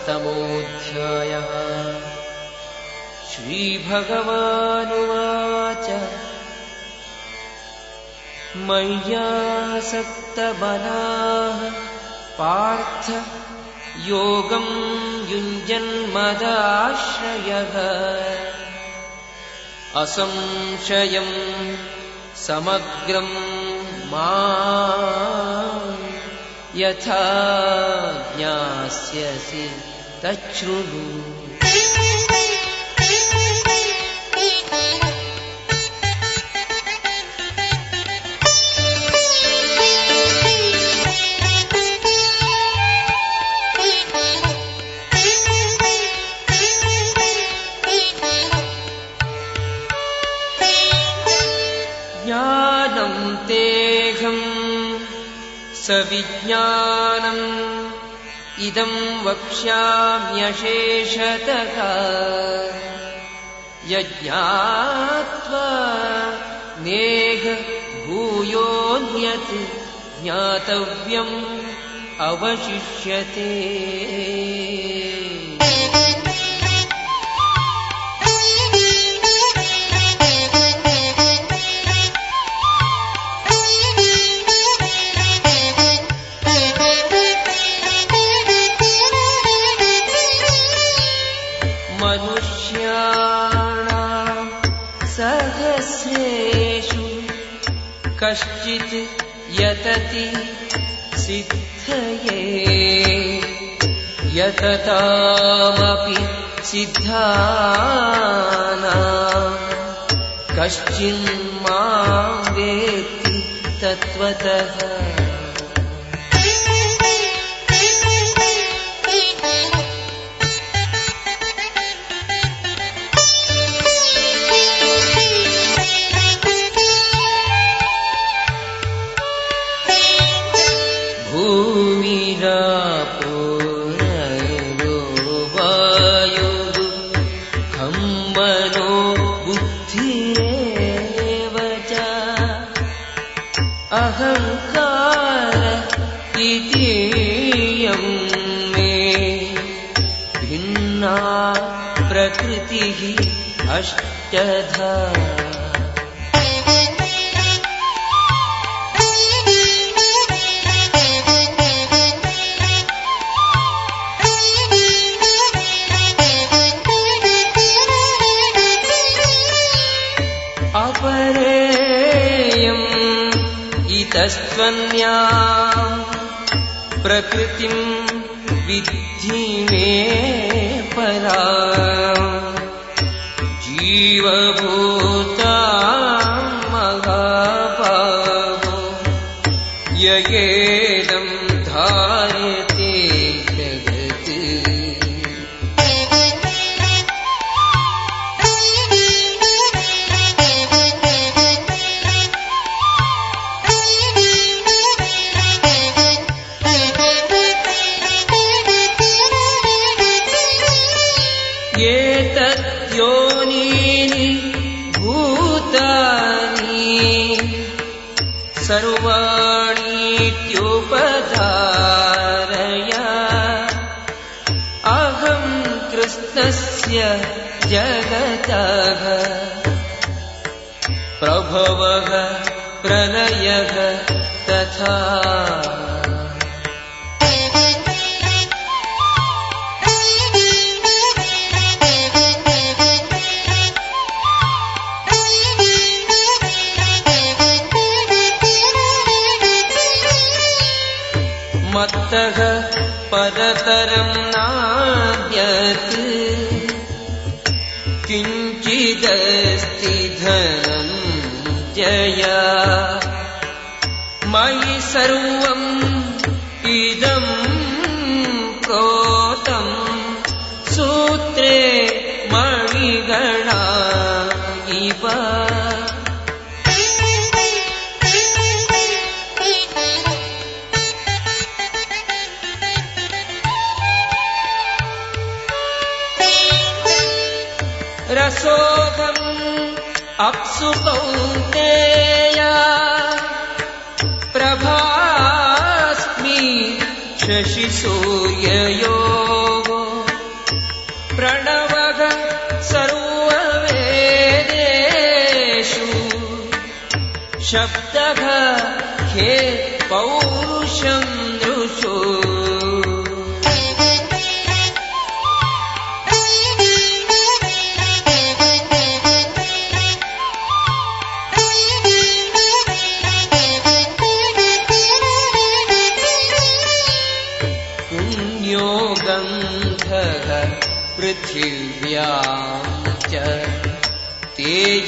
सप्तमोऽध्यायः। श्रीभगवानुवाच। मय्यासक्तबलाः पार्थ योगम् युञ्जन्मदाश्रयः। असंशयम् समग्रम् मा यथा ज्ञास्यसि तच्छृणु ज्ञानम् तेऽहम् सविज्ञानम् इदम् वक्ष्याम्यशेषतः। यज्ञात्वा नेह भूयोऽन्यत् ज्ञातव्यम् अवशिष्यते कश्चित् यतति सिद्धये। यततामपि सिद्धानाम् कश्चिन्मा वेत्ति तत्त्वतः मनो बुद्धिरेव च। अहङ्कार इतीयं मे। भिन्ना प्रकृतिः अष्टधा इतस्त्वन्या प्रकृतिम् विद्धि मे परा। जीवभूता सर्वाणीत्युपधारय। अहम् कृष्णस्य जगतः। प्रभवः प्रलयः तथा परतरम् नान्यत् किञ्चिदस्ति धनम् जया। मयि सर्वम् इदम् प्रोतम् सूत्रे मणिगणा इव शोकम् अप्सु कौन्तेया प्रभास्मि शशिसूययो प्रणवभ सर्ववेदेषु शब्दः हे पौरुषम्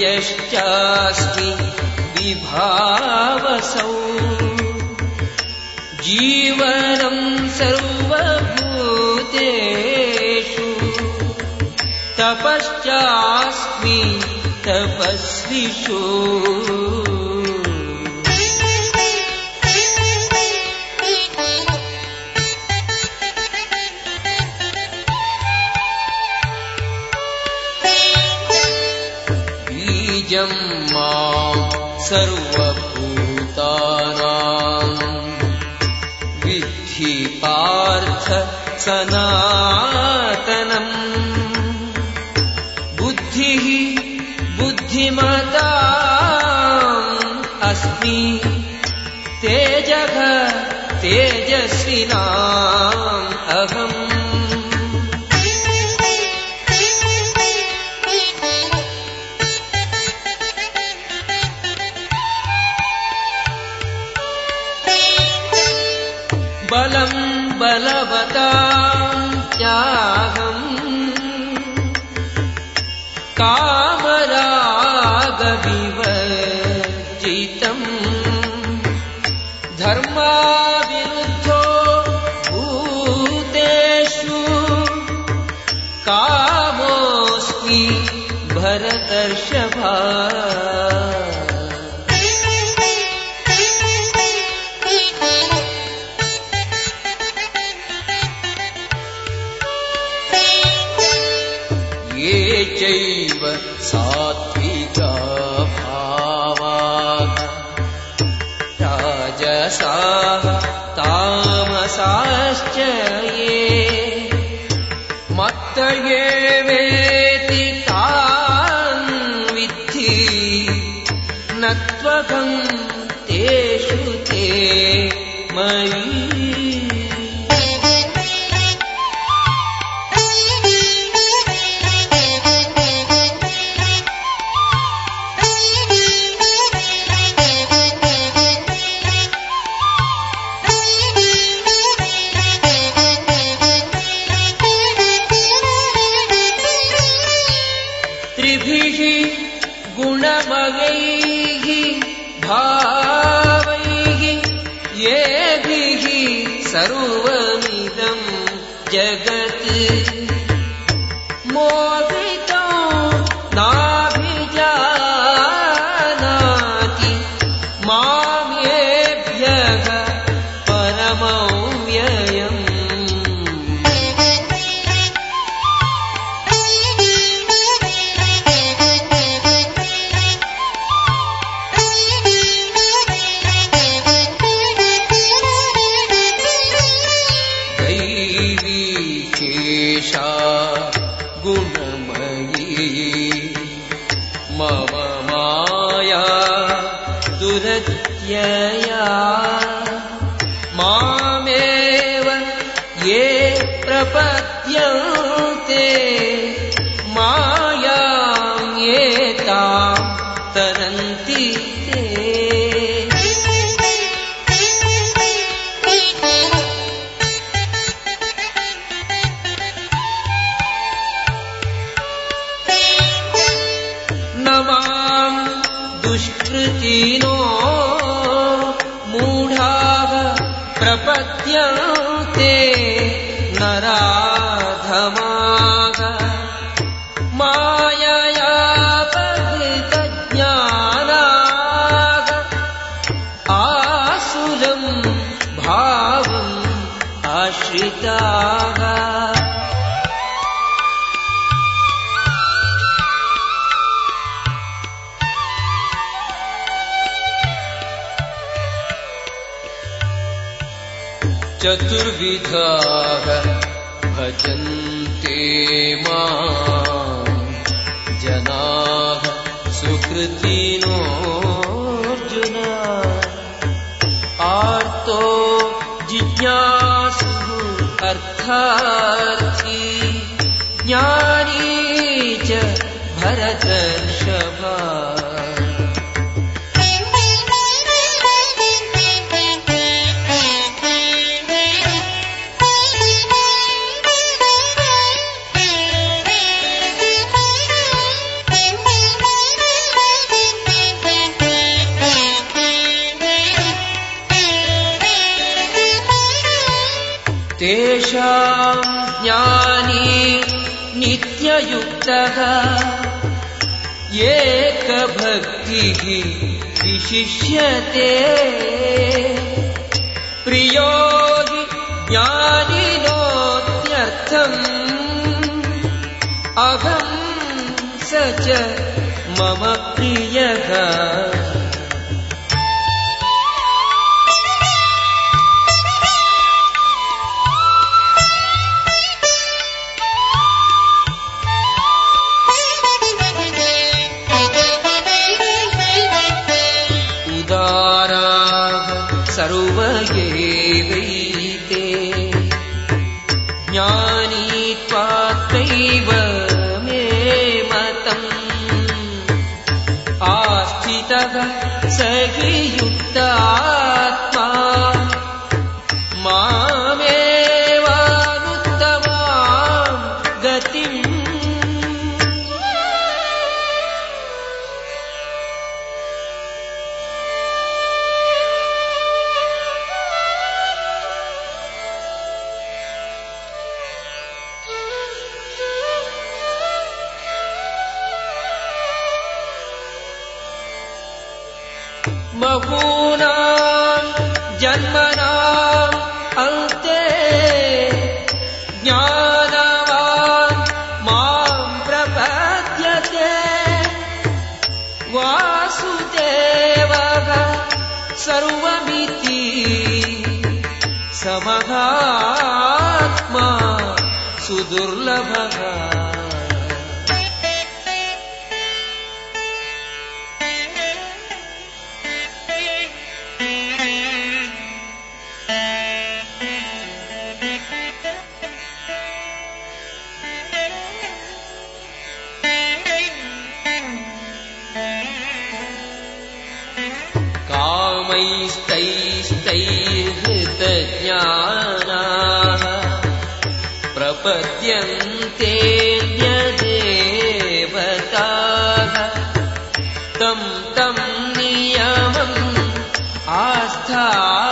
तेजश्चास्मि विभावसौ। जीवनम् सर्वभूतेषु। तपश्चास्मि तपस्विषु सनातनम्। बुद्धिः बुद्धिमता अस्मि। तेजः तेजस्विनाम् चाहम् कामरागविवर्जितम् धर्माविरुद्धो भूतेषु कामोऽस्मि भरतर्षभा एवेति तान् विद्धि। न त्वकम् तेषु ते मयि प्रपद्यन्ते आश्रिताः। चतुर्विधाः भजन्ते ज्ञानी च भरतर्षभा नित्ययुक्तः एकभक्तिः विशिष्यते। प्रियो हि ज्ञानिनोत्यर्थम्। अहम् स च मम प्रियः सर्वमिति समहात्मा सुदुर्लभः प्रपद्यन्तेऽन्यदेवताः तं तं नियमम् आस्थाय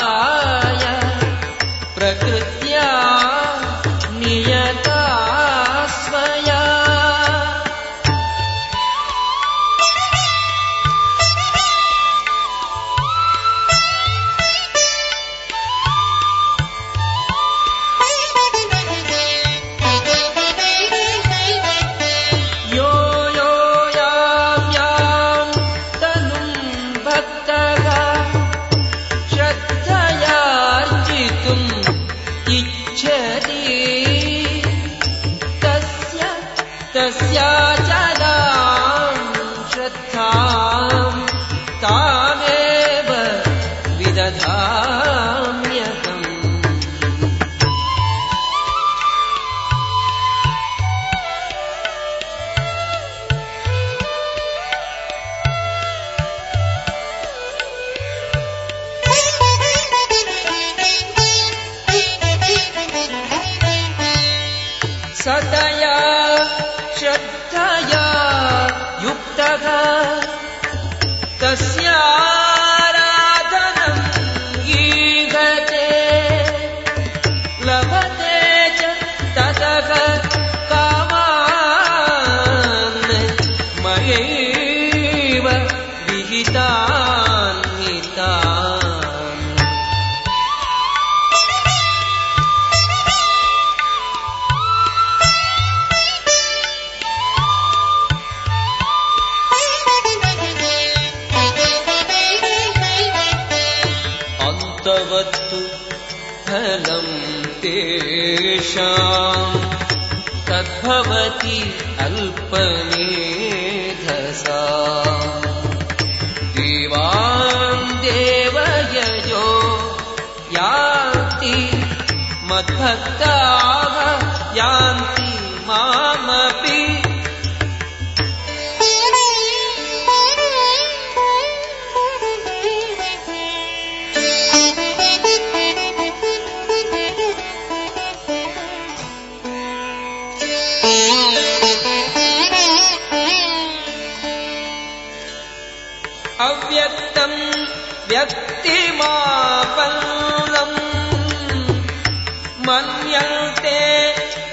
युक्तः भवति अल्पमेधसा। देवान् देवयजो याति मद्भक्ताः यान्ति।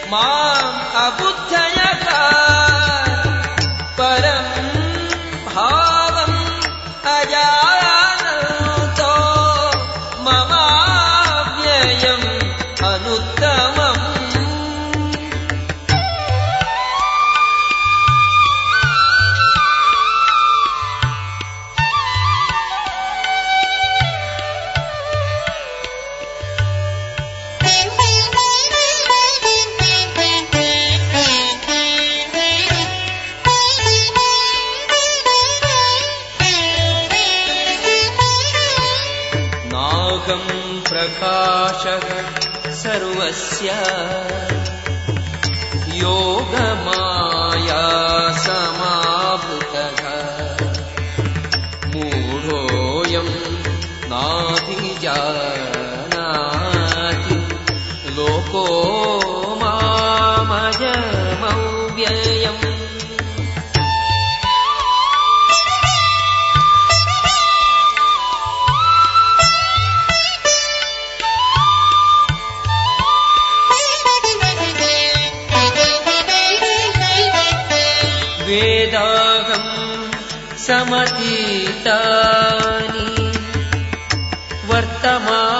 Mom, Abu योगम् प्रकाश सर्वस्य। योगमाया समा वेदाहम् समतीतानि वर्तमान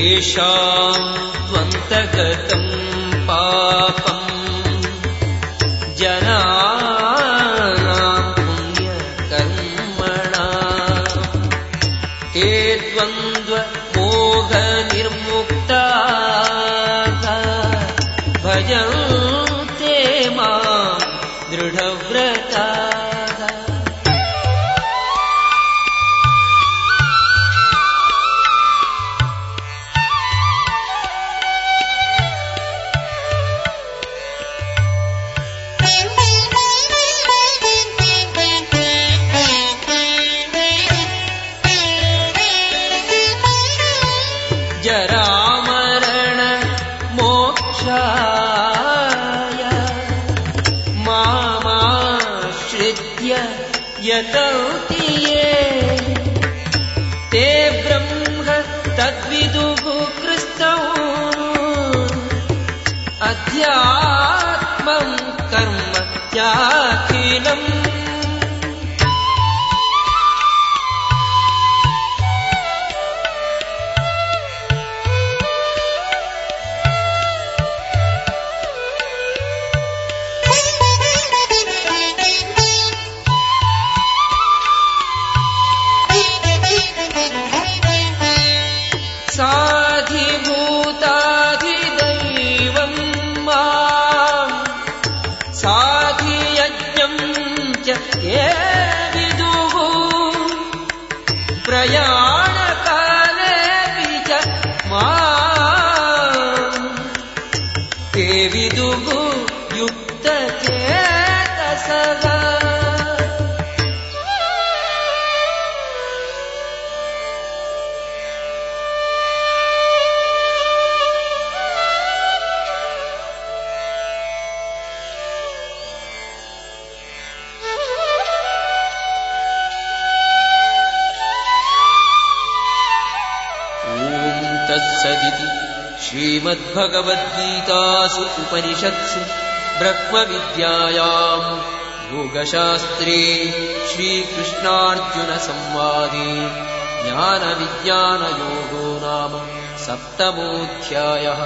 येषाम् त्वन्तगतम् पापम्। ौति ते ब्रह्म तद्विदुः कृस्तौ अध्यात्मम् कर्म त्याखिलम्। तत्सदिति श्रीमद्भगवद्गीतासु उपनिषत्सु ब्रह्मविद्यायाम् योगशास्त्रे श्रीकृष्णार्जुनसंवादे ज्ञानविज्ञानयोगो नाम सप्तमोऽध्यायः